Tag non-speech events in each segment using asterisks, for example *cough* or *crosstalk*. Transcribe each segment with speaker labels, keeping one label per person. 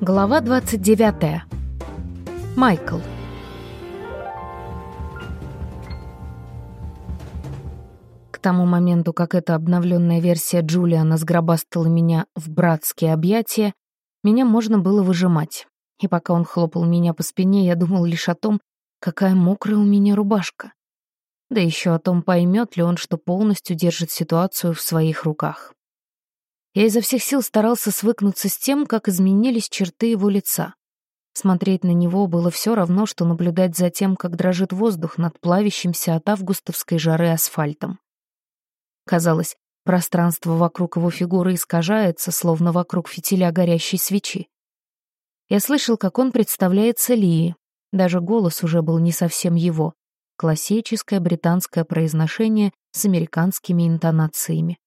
Speaker 1: Глава 29. Майкл. К тому моменту, как эта обновленная версия Джулиана сгробастала меня в братские объятия, меня можно было выжимать. И пока он хлопал меня по спине, я думал лишь о том, какая мокрая у меня рубашка. Да еще о том, поймет ли он, что полностью держит ситуацию в своих руках. Я изо всех сил старался свыкнуться с тем, как изменились черты его лица. Смотреть на него было все равно, что наблюдать за тем, как дрожит воздух над плавящимся от августовской жары асфальтом. Казалось, пространство вокруг его фигуры искажается, словно вокруг фитиля горящей свечи. Я слышал, как он представляется Лии. Даже голос уже был не совсем его. Классическое британское произношение с американскими интонациями.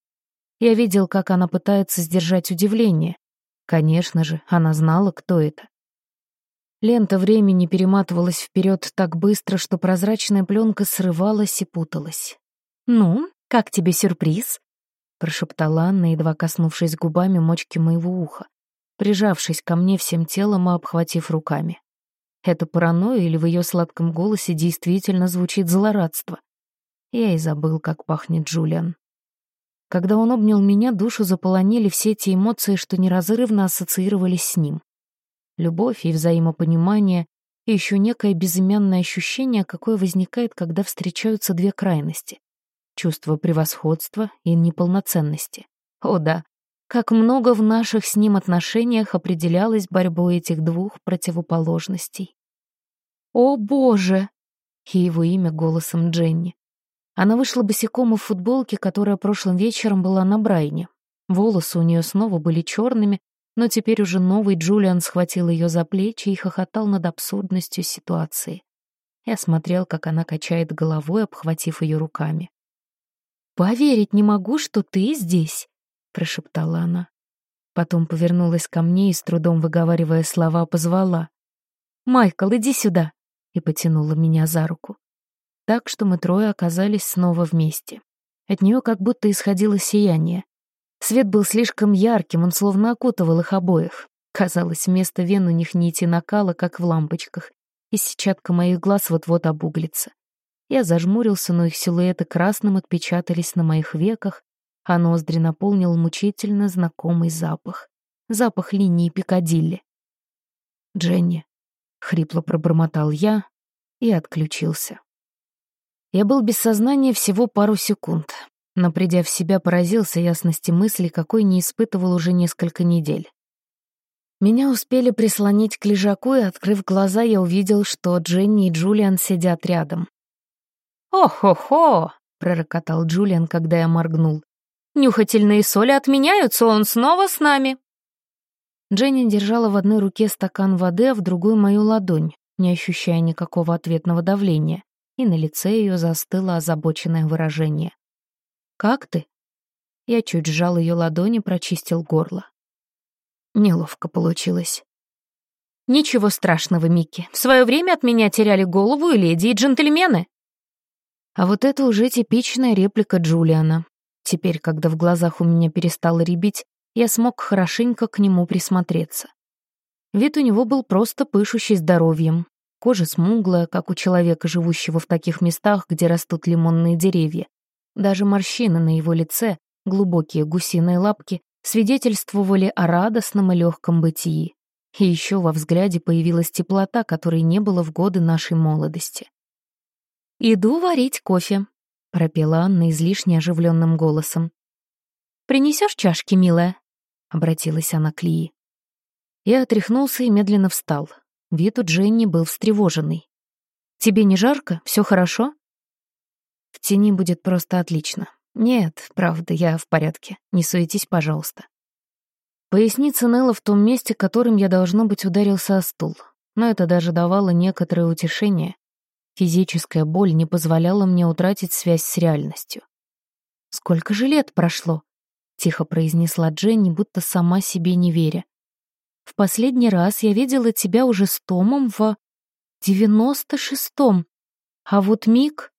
Speaker 1: Я видел, как она пытается сдержать удивление. Конечно же, она знала, кто это. Лента времени перематывалась вперед так быстро, что прозрачная пленка срывалась и путалась. «Ну, как тебе сюрприз?» — прошептала Анна, едва коснувшись губами мочки моего уха, прижавшись ко мне всем телом и обхватив руками. Это паранойя или в ее сладком голосе действительно звучит злорадство? Я и забыл, как пахнет Джулиан. Когда он обнял меня, душу заполонили все те эмоции, что неразрывно ассоциировались с ним. Любовь и взаимопонимание, и еще некое безымянное ощущение, какое возникает, когда встречаются две крайности. Чувство превосходства и неполноценности. О да, как много в наших с ним отношениях определялось борьбой этих двух противоположностей. «О, Боже!» — и его имя голосом Дженни. Она вышла босиком в футболке, которая прошлым вечером была на Брайне. Волосы у нее снова были черными, но теперь уже новый Джулиан схватил ее за плечи и хохотал над абсурдностью ситуации. Я смотрел, как она качает головой, обхватив ее руками. «Поверить не могу, что ты здесь», — прошептала она. Потом повернулась ко мне и, с трудом выговаривая слова, позвала. «Майкл, иди сюда!» и потянула меня за руку так, что мы трое оказались снова вместе. От нее как будто исходило сияние. Свет был слишком ярким, он словно окутывал их обоих. Казалось, вместо вен у них нити накала, как в лампочках, и сетчатка моих глаз вот-вот обуглится. Я зажмурился, но их силуэты красным отпечатались на моих веках, а ноздри наполнил мучительно знакомый запах. Запах линии Пикадилли. «Дженни», — хрипло пробормотал я и отключился. Я был без сознания всего пару секунд, но, придя в себя, поразился ясности мысли, какой не испытывал уже несколько недель. Меня успели прислонить к лежаку, и, открыв глаза, я увидел, что Дженни и Джулиан сидят рядом. «О-хо-хо!» — пророкотал Джулиан, когда я моргнул. «Нюхательные соли отменяются, он снова с нами!» Дженни держала в одной руке стакан воды, а в другой — мою ладонь, не ощущая никакого ответного давления и на лице ее застыло озабоченное выражение. «Как ты?» Я чуть сжал ее ладони, прочистил горло. Неловко получилось. «Ничего страшного, Микки. В свое время от меня теряли голову и леди, и джентльмены». А вот это уже типичная реплика Джулиана. Теперь, когда в глазах у меня перестало рябить, я смог хорошенько к нему присмотреться. Вид у него был просто пышущий здоровьем, Кожа смуглая, как у человека, живущего в таких местах, где растут лимонные деревья. Даже морщины на его лице, глубокие гусиные лапки, свидетельствовали о радостном и легком бытии. И еще во взгляде появилась теплота, которой не было в годы нашей молодости. «Иду варить кофе», — пропела Анна излишне оживленным голосом. «Принесешь чашки, милая?» — обратилась она к Лии. Я отряхнулся и медленно встал. Вид у Дженни был встревоженный. «Тебе не жарко? Все хорошо?» «В тени будет просто отлично. Нет, правда, я в порядке. Не суетись, пожалуйста». Поясница ныла в том месте, которым я, должно быть, ударился о стул. Но это даже давало некоторое утешение. Физическая боль не позволяла мне утратить связь с реальностью. «Сколько же лет прошло?» — тихо произнесла Дженни, будто сама себе не веря. В последний раз я видела тебя уже с Томом в девяносто шестом. А вот Мик...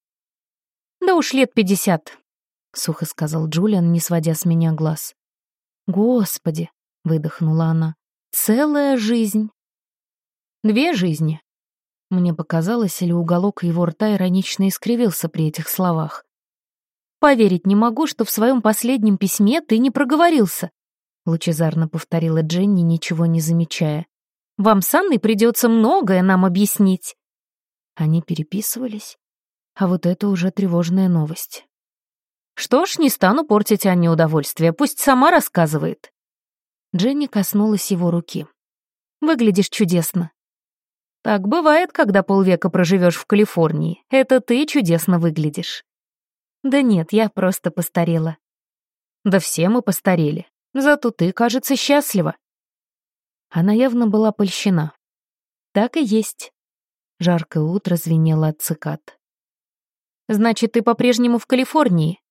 Speaker 1: Да уж лет пятьдесят, — сухо сказал Джулиан, не сводя с меня глаз. «Господи!» — выдохнула она. Целая жизнь. Две жизни. Мне показалось, или уголок его рта иронично искривился при этих словах. «Поверить не могу, что в своем последнем письме ты не проговорился», лучезарно повторила Дженни, ничего не замечая. «Вам с Анной придется многое нам объяснить». Они переписывались. А вот это уже тревожная новость. «Что ж, не стану портить Анне удовольствие, пусть сама рассказывает». Дженни коснулась его руки. «Выглядишь чудесно». «Так бывает, когда полвека проживешь в Калифорнии. Это ты чудесно выглядишь». «Да нет, я просто постарела». «Да все мы постарели. Зато ты, кажется, счастлива». Она явно была польщена. «Так и есть». Жаркое утро звенело от цикад. «Значит, ты по-прежнему в Калифорнии?»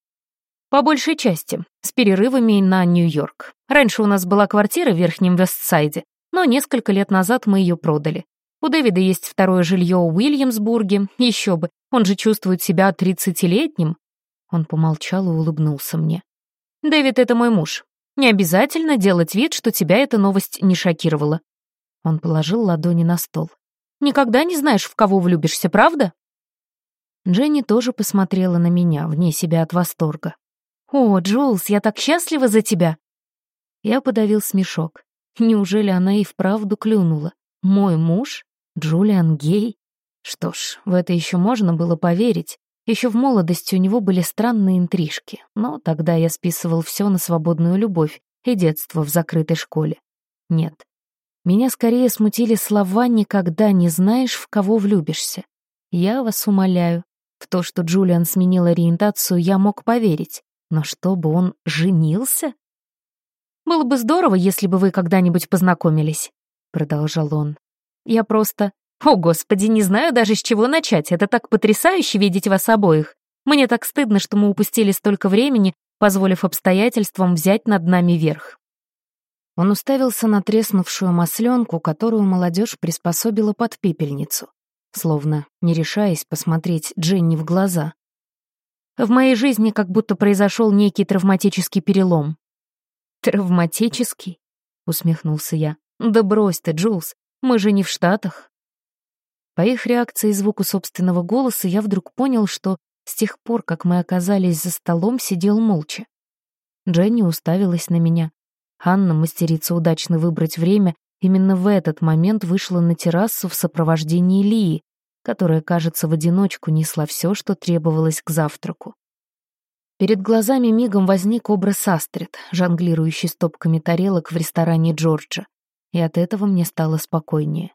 Speaker 1: По большей части, с перерывами на Нью-Йорк. Раньше у нас была квартира в Верхнем Вестсайде, но несколько лет назад мы ее продали. У Дэвида есть второе жилье в Уильямсбурге, еще бы, он же чувствует себя тридцатилетним. Он помолчал и улыбнулся мне. «Дэвид — это мой муж. Не обязательно делать вид, что тебя эта новость не шокировала». Он положил ладони на стол. «Никогда не знаешь, в кого влюбишься, правда?» Дженни тоже посмотрела на меня, вне себя от восторга. «О, Джулс, я так счастлива за тебя!» Я подавил смешок. Неужели она и вправду клюнула? Мой муж? Джулиан гей? Что ж, в это еще можно было поверить. Еще в молодости у него были странные интрижки, но тогда я списывал все на свободную любовь и детство в закрытой школе. Нет. Меня скорее смутили слова «никогда не знаешь, в кого влюбишься». Я вас умоляю, в то, что Джулиан сменил ориентацию, я мог поверить. Но чтобы он женился? «Было бы здорово, если бы вы когда-нибудь познакомились», — продолжал он. «Я просто... О, Господи, не знаю даже с чего начать. Это так потрясающе видеть вас обоих. Мне так стыдно, что мы упустили столько времени, позволив обстоятельствам взять над нами верх». Он уставился на треснувшую масленку, которую молодежь приспособила под пепельницу, словно не решаясь посмотреть Дженни в глаза. В моей жизни как будто произошел некий травматический перелом. «Травматический?» — усмехнулся я. «Да брось ты, Джулс, мы же не в Штатах». По их реакции и звуку собственного голоса я вдруг понял, что с тех пор, как мы оказались за столом, сидел молча. Дженни уставилась на меня. Анна, мастерица удачно выбрать время, именно в этот момент вышла на террасу в сопровождении Лии, которая, кажется, в одиночку несла все, что требовалось к завтраку. Перед глазами мигом возник образ Астрид, жонглирующий стопками тарелок в ресторане Джорджа, и от этого мне стало спокойнее.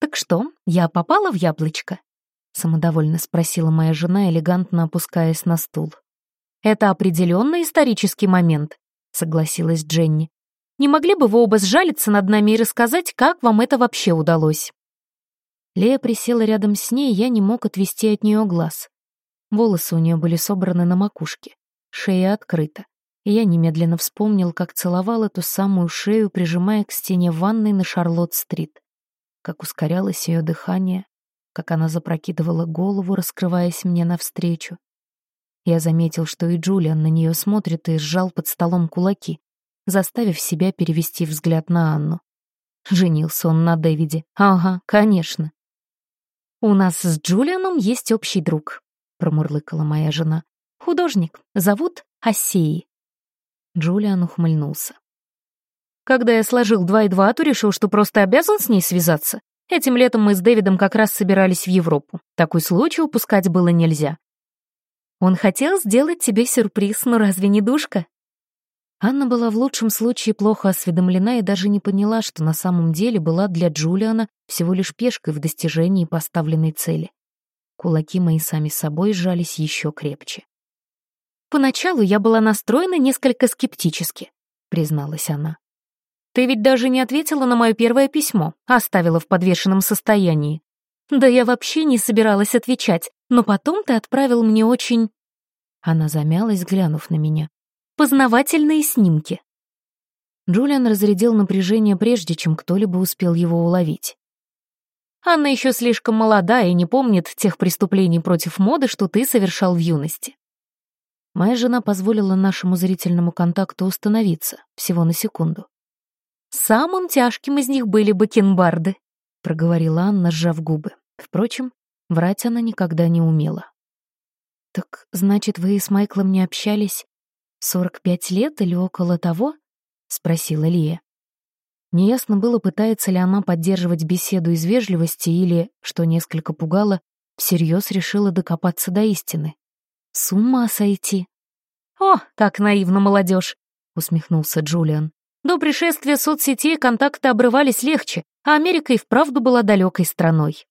Speaker 1: «Так что, я попала в яблочко?» — самодовольно спросила моя жена, элегантно опускаясь на стул. «Это определенно исторический момент», — согласилась Дженни. «Не могли бы вы оба сжалиться над нами и рассказать, как вам это вообще удалось?» Лея присела рядом с ней, и я не мог отвести от нее глаз. Волосы у нее были собраны на макушке, шея открыта, и я немедленно вспомнил, как целовал эту самую шею, прижимая к стене ванной на Шарлотт-стрит, как ускорялось ее дыхание, как она запрокидывала голову, раскрываясь мне навстречу. Я заметил, что и Джулиан на нее смотрит и сжал под столом кулаки, заставив себя перевести взгляд на Анну. Женился он на Дэвиде. Ага, конечно. «У нас с Джулианом есть общий друг», — промурлыкала моя жена. «Художник. Зовут Осеи». Джулиан ухмыльнулся. «Когда я сложил два и два, то решил, что просто обязан с ней связаться. Этим летом мы с Дэвидом как раз собирались в Европу. Такой случай упускать было нельзя. Он хотел сделать тебе сюрприз, но разве не душка?» Анна была в лучшем случае плохо осведомлена и даже не поняла, что на самом деле была для Джулиана всего лишь пешкой в достижении поставленной цели. Кулаки мои сами собой сжались еще крепче. «Поначалу я была настроена несколько скептически», — призналась она. «Ты ведь даже не ответила на мое первое письмо, оставила в подвешенном состоянии. Да я вообще не собиралась отвечать, но потом ты отправил мне очень...» Она замялась, глянув на меня. Познавательные снимки. Джулиан разрядил напряжение прежде, чем кто-либо успел его уловить. Анна еще слишком молода и не помнит тех преступлений против моды, что ты совершал в юности. Моя жена позволила нашему зрительному контакту установиться, всего на секунду. Самым тяжким из них были бакенбарды», — проговорила Анна, сжав губы. Впрочем, врать она никогда не умела. «Так, значит, вы с Майклом не общались сорок пять лет или около того?» — спросила Лия. Неясно было, пытается ли она поддерживать беседу из вежливости или, что несколько пугало, всерьез решила докопаться до истины. С ума сойти. «О, как наивно молодежь!» — усмехнулся Джулиан. До пришествия соцсетей контакты обрывались легче, а Америка и вправду была далекой страной.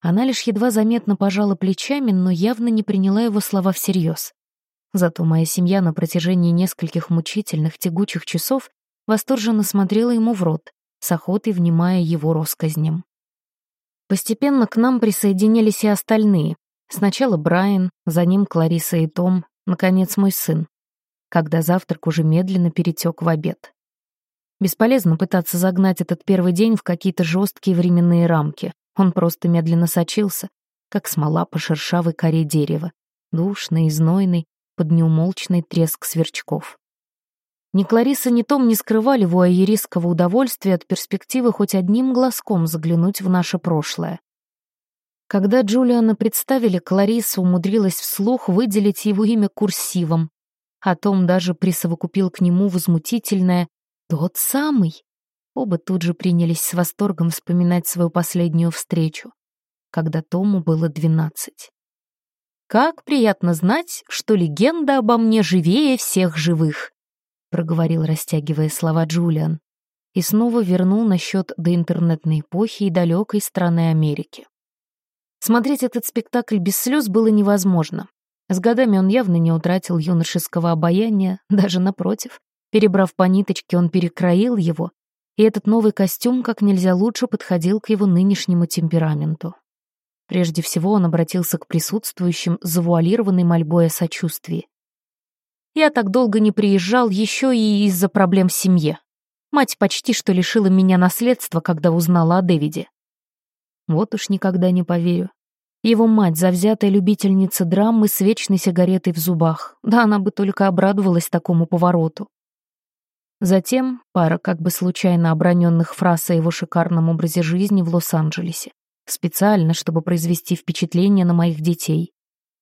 Speaker 1: Она лишь едва заметно пожала плечами, но явно не приняла его слова всерьез. Зато моя семья на протяжении нескольких мучительных тягучих часов восторженно смотрела ему в рот, с охотой внимая его россказням. Постепенно к нам присоединились и остальные. Сначала Брайан, за ним Клариса и Том, наконец мой сын когда завтрак уже медленно перетек в обед. Бесполезно пытаться загнать этот первый день в какие-то жесткие временные рамки. Он просто медленно сочился, как смола по шершавой коре дерева, душный и знойный, под неумолчный треск сверчков. Ни Клариса, ни Том не скрывали вуайеристского удовольствия от перспективы хоть одним глазком заглянуть в наше прошлое. Когда Джулиана представили, Клариса умудрилась вслух выделить его имя курсивом, а Том даже присовокупил к нему возмутительное «тот самый». Оба тут же принялись с восторгом вспоминать свою последнюю встречу, когда Тому было двенадцать. «Как приятно знать, что легенда обо мне живее всех живых», проговорил, растягивая слова Джулиан, и снова вернул насчет доинтернетной эпохи и далекой страны Америки. Смотреть этот спектакль без слез было невозможно. С годами он явно не утратил юношеского обаяния, *laughs* даже напротив. Перебрав по ниточке, он перекроил его, и этот новый костюм как нельзя лучше подходил к его нынешнему темпераменту. Прежде всего он обратился к присутствующим с завуалированной мольбой о сочувствии. «Я так долго не приезжал еще и из-за проблем в семье. Мать почти что лишила меня наследства, когда узнала о Дэвиде. Вот уж никогда не поверю. Его мать, завзятая любительница драмы с вечной сигаретой в зубах. Да она бы только обрадовалась такому повороту. Затем пара как бы случайно оброненных фраз о его шикарном образе жизни в Лос-Анджелесе. Специально, чтобы произвести впечатление на моих детей.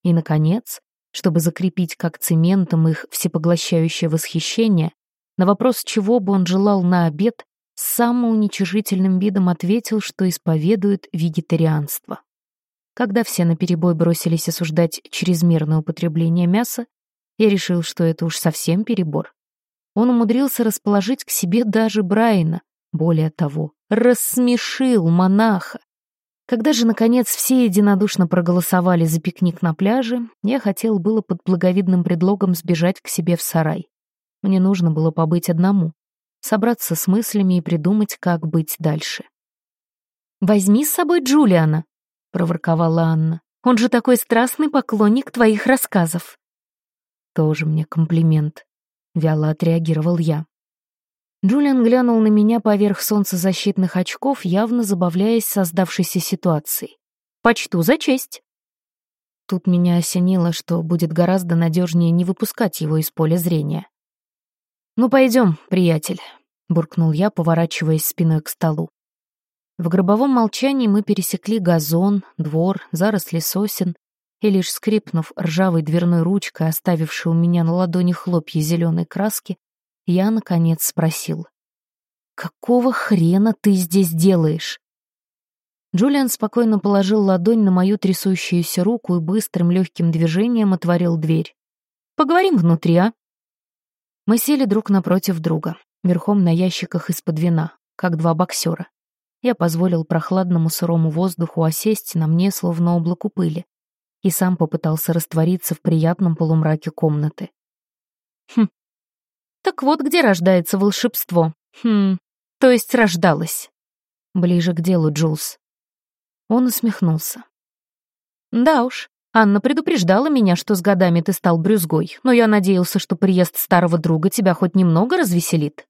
Speaker 1: И, наконец, чтобы закрепить как цементом их всепоглощающее восхищение, на вопрос, чего бы он желал на обед, с самоуничижительным видом ответил, что исповедует вегетарианство. Когда все наперебой бросились осуждать чрезмерное употребление мяса, я решил, что это уж совсем перебор. Он умудрился расположить к себе даже Брайана, более того, рассмешил монаха. Когда же, наконец, все единодушно проголосовали за пикник на пляже, я хотел было под благовидным предлогом сбежать к себе в сарай. Мне нужно было побыть одному, собраться с мыслями и придумать, как быть дальше. «Возьми с собой Джулиана», проворковала Анна. «Он же такой страстный поклонник твоих рассказов». «Тоже мне комплимент», — вяло отреагировал я. Джулиан глянул на меня поверх солнцезащитных очков, явно забавляясь создавшейся ситуацией. «Почту за честь». Тут меня осенило, что будет гораздо надежнее не выпускать его из поля зрения. «Ну, пойдем, приятель», — буркнул я, поворачиваясь спиной к столу. В гробовом молчании мы пересекли газон, двор, заросли сосен, и лишь скрипнув ржавой дверной ручкой, оставившей у меня на ладони хлопья зеленой краски, я, наконец, спросил. «Какого хрена ты здесь делаешь?» Джулиан спокойно положил ладонь на мою трясущуюся руку и быстрым легким движением отворил дверь. «Поговорим внутри, а?» Мы сели друг напротив друга, верхом на ящиках из-под вина, как два боксера. Я позволил прохладному сырому воздуху осесть на мне, словно облаку пыли, и сам попытался раствориться в приятном полумраке комнаты. Хм. Так вот где рождается волшебство. Хм. То есть рождалось. Ближе к делу, Джулс. Он усмехнулся. Да уж, Анна предупреждала меня, что с годами ты стал брюзгой, но я надеялся, что приезд старого друга тебя хоть немного развеселит.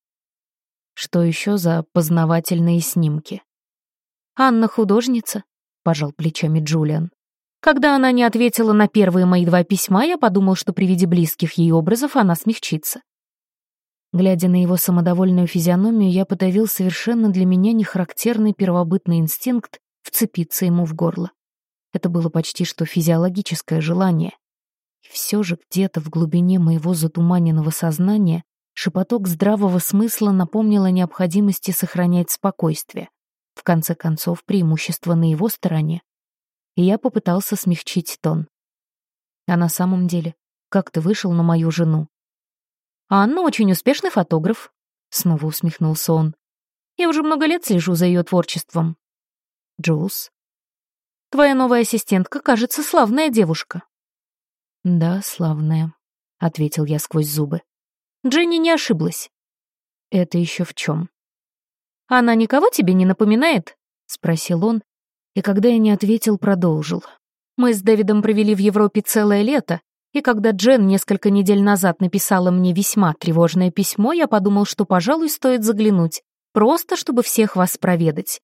Speaker 1: Что еще за познавательные снимки? «Анна художница», — пожал плечами Джулиан. Когда она не ответила на первые мои два письма, я подумал, что при виде близких ей образов она смягчится. Глядя на его самодовольную физиономию, я подавил совершенно для меня нехарактерный первобытный инстинкт вцепиться ему в горло. Это было почти что физиологическое желание. И все же где-то в глубине моего затуманенного сознания шепоток здравого смысла напомнил о необходимости сохранять спокойствие. В конце концов, преимущество на его стороне. И я попытался смягчить тон. А на самом деле, как ты вышел на мою жену? Анна очень успешный фотограф», — снова усмехнулся он. «Я уже много лет слежу за ее творчеством». «Джулс?» «Твоя новая ассистентка, кажется, славная девушка». «Да, славная», — ответил я сквозь зубы. Дженни не ошиблась. «Это еще в чем?» «Она никого тебе не напоминает?» — спросил он, и когда я не ответил, продолжил. «Мы с Дэвидом провели в Европе целое лето, и когда Джен несколько недель назад написала мне весьма тревожное письмо, я подумал, что, пожалуй, стоит заглянуть, просто чтобы всех вас проведать.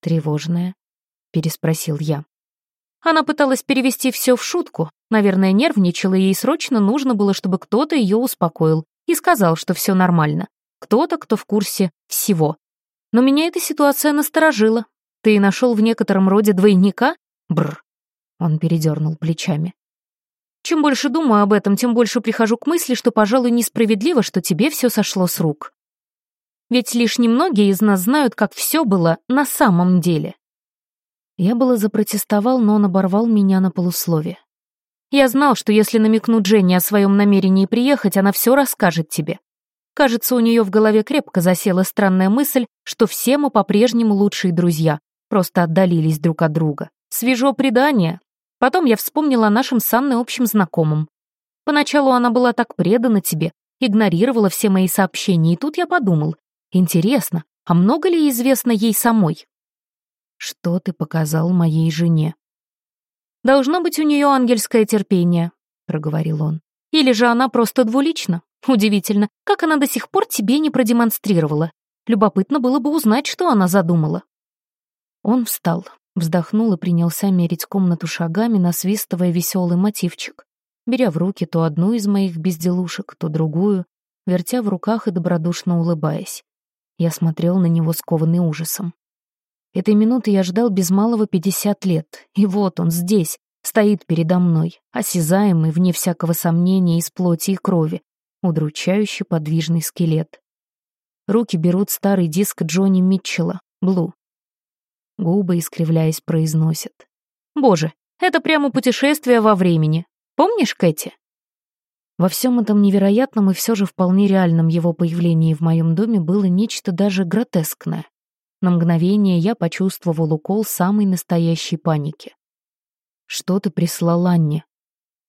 Speaker 1: «Тревожное?» — переспросил я. Она пыталась перевести все в шутку, наверное, нервничала, и ей срочно нужно было, чтобы кто-то ее успокоил и сказал, что все нормально. Кто-то, кто в курсе всего. Но меня эта ситуация насторожила. Ты нашел в некотором роде двойника? Бр. Он передернул плечами. Чем больше думаю об этом, тем больше прихожу к мысли, что, пожалуй, несправедливо, что тебе все сошло с рук. Ведь лишь немногие из нас знают, как все было на самом деле. Я было запротестовал, но он оборвал меня на полуслове. Я знал, что если намекну Дженни о своем намерении приехать, она все расскажет тебе. Кажется, у нее в голове крепко засела странная мысль, что все мы по-прежнему лучшие друзья, просто отдалились друг от друга. Свежо предание, Потом я вспомнила о нашем с Анной общем знакомом. Поначалу она была так предана тебе, игнорировала все мои сообщения, и тут я подумал, интересно, а много ли известно ей самой? Что ты показал моей жене? Должно быть у нее ангельское терпение, проговорил он. Или же она просто двулична? Удивительно, как она до сих пор тебе не продемонстрировала. Любопытно было бы узнать, что она задумала. Он встал, Вздохнул и принялся мерить комнату шагами, насвистывая веселый мотивчик, беря в руки то одну из моих безделушек, то другую, вертя в руках и добродушно улыбаясь. Я смотрел на него скованный ужасом. Этой минуты я ждал без малого пятьдесят лет, и вот он здесь, стоит передо мной, осязаемый, вне всякого сомнения, из плоти и крови, удручающий подвижный скелет. Руки берут старый диск Джонни Митчелла, «Блу», Губы, искривляясь, произносят. «Боже, это прямо путешествие во времени. Помнишь, Кэти?» Во всем этом невероятном и все же вполне реальном его появлении в моем доме было нечто даже гротескное. На мгновение я почувствовал укол самой настоящей паники. «Что ты прислал Анне?»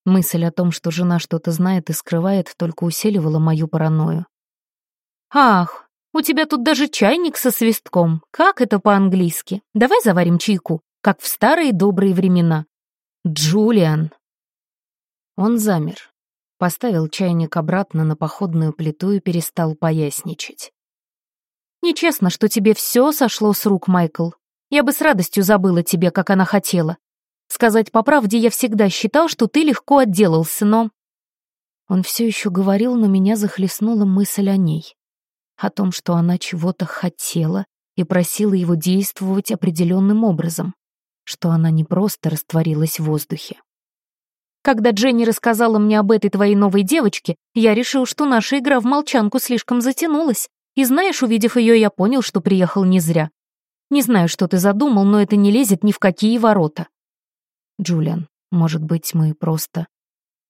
Speaker 1: Мысль о том, что жена что-то знает и скрывает, только усиливала мою паранойю. «Ах, у тебя тут даже чайник со свистком. Как это по-английски? Давай заварим чайку, как в старые добрые времена. Джулиан. Он замер, поставил чайник обратно на походную плиту и перестал поясничать. «Нечестно, что тебе все сошло с рук, Майкл. Я бы с радостью забыла тебе, как она хотела. Сказать по правде, я всегда считал, что ты легко отделался, но...» Он все еще говорил, но меня захлестнула мысль о ней о том, что она чего-то хотела и просила его действовать определенным образом, что она не просто растворилась в воздухе. Когда Дженни рассказала мне об этой твоей новой девочке, я решил, что наша игра в молчанку слишком затянулась. И знаешь, увидев ее, я понял, что приехал не зря. Не знаю, что ты задумал, но это не лезет ни в какие ворота. Джулиан, может быть, мы просто...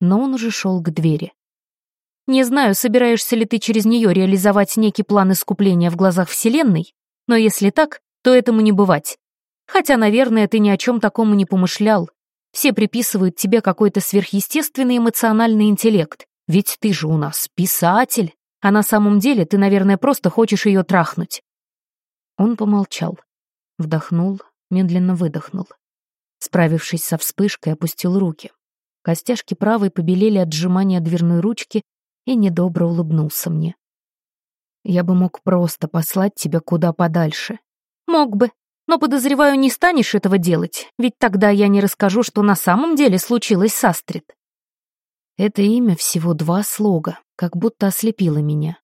Speaker 1: Но он уже шел к двери. Не знаю, собираешься ли ты через нее реализовать некий план искупления в глазах Вселенной, но если так, то этому не бывать. Хотя, наверное, ты ни о чем такому не помышлял. Все приписывают тебе какой-то сверхъестественный эмоциональный интеллект, ведь ты же у нас писатель, а на самом деле ты, наверное, просто хочешь ее трахнуть. Он помолчал, вдохнул, медленно выдохнул. Справившись со вспышкой, опустил руки. Костяшки правой побелели от сжимания дверной ручки, и недобро улыбнулся мне. «Я бы мог просто послать тебя куда подальше». «Мог бы, но, подозреваю, не станешь этого делать, ведь тогда я не расскажу, что на самом деле случилось с Астрид». Это имя всего два слога, как будто ослепило меня.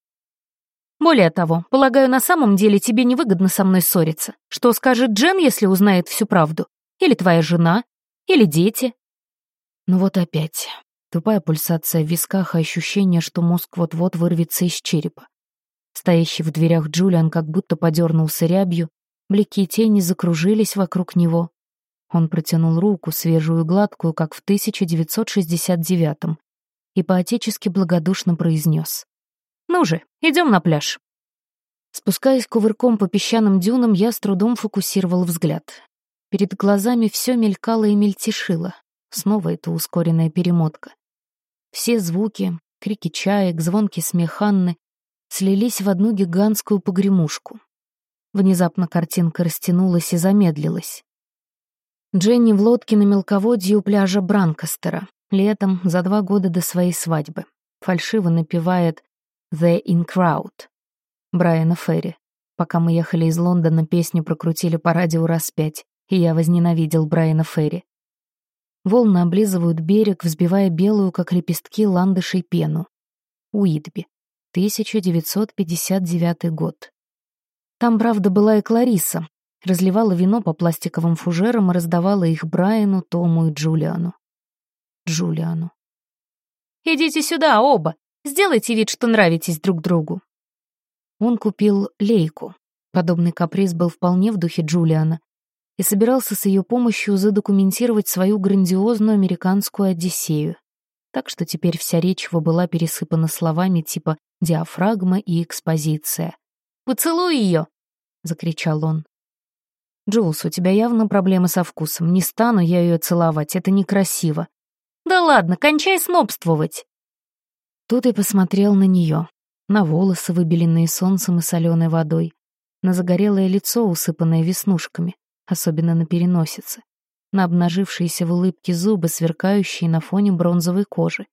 Speaker 1: Более того, полагаю, на самом деле тебе невыгодно со мной ссориться. Что скажет Джен, если узнает всю правду? Или твоя жена? Или дети?» Ну вот опять. Тупая пульсация в висках и ощущение, что мозг вот-вот вырвется из черепа. Стоящий в дверях Джулиан как будто подернулся рябью, блики и тени закружились вокруг него. Он протянул руку, свежую и гладкую, как в 1969-м, и поотечески благодушно произнес. Ну же, идем на пляж. Спускаясь кувырком по песчаным дюнам, я с трудом фокусировал взгляд. Перед глазами все мелькало и мельтешило. Снова эта ускоренная перемотка. Все звуки, крики чаек, звонкий смех Анны слились в одну гигантскую погремушку. Внезапно картинка растянулась и замедлилась. Дженни в лодке на мелководье у пляжа Бранкастера, летом, за два года до своей свадьбы. Фальшиво напевает «The In Crowd» Брайана Ферри. Пока мы ехали из Лондона, песню прокрутили по радио раз пять, и я возненавидел Брайана Ферри. Волны облизывают берег, взбивая белую, как лепестки, ландышей пену. Уитби. 1959 год. Там, правда, была и Клариса. Разливала вино по пластиковым фужерам и раздавала их Брайану, Тому и Джулиану. Джулиану. «Идите сюда, оба!» Сделайте вид, что нравитесь друг другу». Он купил лейку. Подобный каприз был вполне в духе Джулиана и собирался с ее помощью задокументировать свою грандиозную американскую Одиссею. Так что теперь вся речь его была пересыпана словами типа «диафрагма» и «экспозиция». «Поцелуй ее!» — закричал он. «Джулс, у тебя явно проблемы со вкусом. Не стану я ее целовать, это некрасиво». «Да ладно, кончай снобствовать!» Тут и посмотрел на нее, на волосы, выбеленные солнцем и соленой водой, на загорелое лицо, усыпанное веснушками, особенно на переносице, на обнажившиеся в улыбке зубы, сверкающие на фоне бронзовой кожи.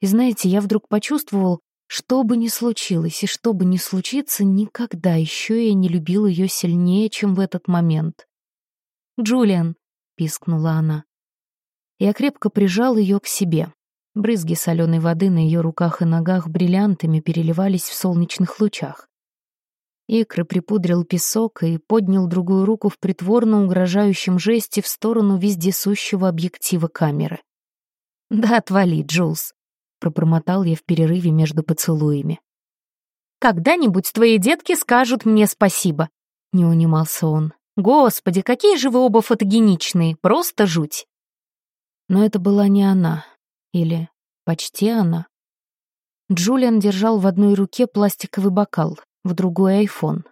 Speaker 1: И знаете, я вдруг почувствовал, что бы ни случилось и что бы ни случится, никогда еще я не любил ее сильнее, чем в этот момент. «Джулиан», — пискнула она. Я крепко прижал ее к себе, Брызги соленой воды на ее руках и ногах бриллиантами переливались в солнечных лучах. Икры припудрил песок и поднял другую руку в притворно угрожающем жесте в сторону вездесущего объектива камеры. «Да отвали, Джулс», — пробормотал я в перерыве между поцелуями. «Когда-нибудь твои детки скажут мне спасибо», — не унимался он. «Господи, какие же вы оба фотогеничные, просто жуть!» Но это была не она, или почти она. Джулиан держал в одной руке пластиковый бокал, в другой айфон.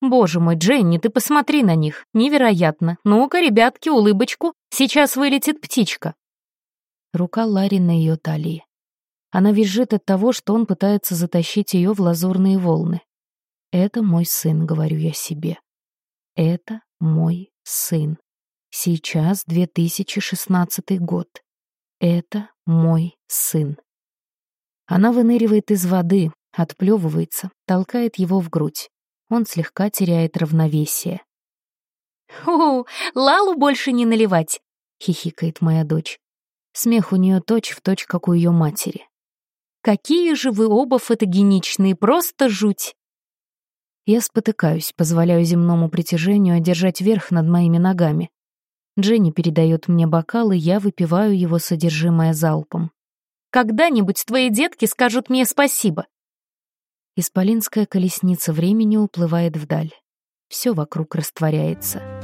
Speaker 1: «Боже мой, Дженни, ты посмотри на них! Невероятно! Ну-ка, ребятки, улыбочку! Сейчас вылетит птичка!» Рука Ларри на ее талии. Она визжит от того, что он пытается затащить ее в лазурные волны. «Это мой сын», — говорю я себе. «Это мой сын. Сейчас 2016 год. Это мой сын. Она выныривает из воды, отплевывается, толкает его в грудь. Он слегка теряет равновесие. «О, Лалу больше не наливать!» — хихикает моя дочь. Смех у нее точь-в-точь, как у ее матери. «Какие же вы оба фотогеничные, просто жуть!» Я спотыкаюсь, позволяю земному притяжению одержать верх над моими ногами. Дженни передает мне бокал, и я выпиваю его содержимое залпом. «Когда-нибудь твои детки скажут мне спасибо!» Исполинская колесница времени уплывает вдаль. Все вокруг растворяется.